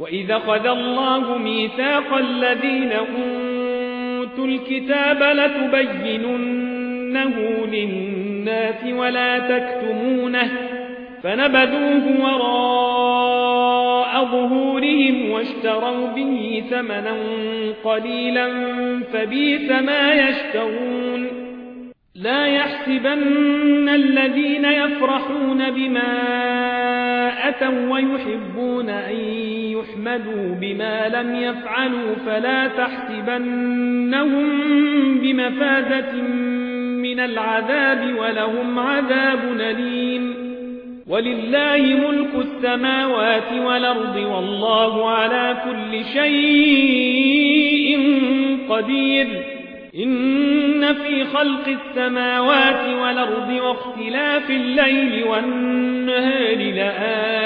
وإذا خذ الله ميثاق الذين أوتوا الكتاب لتبيننه للناس ولا تكتمونه فنبذوه وراء ظهورهم واشتروا به ثمنا قليلا فبيث ما يشترون لا يحسبن الذين يفرحون بما أتوا ويحبون أن يحمدوا بما لم يفعلوا فلا تحسبنهم بمفازة من العذاب ولهم عذاب أليم. ولله ملك السماوات والأرض والله على كل شيء قدير. إن في خلق السماوات والأرض واختلاف الليل والنهار لآيات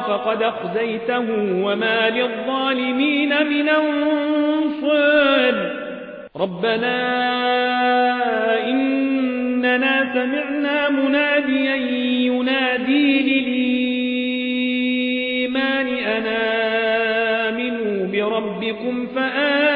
فقد أخزيته وما للظالمين من أنصار. ربنا إننا سمعنا مناديا ينادي للإيمان أنا آمنوا بربكم فآمنا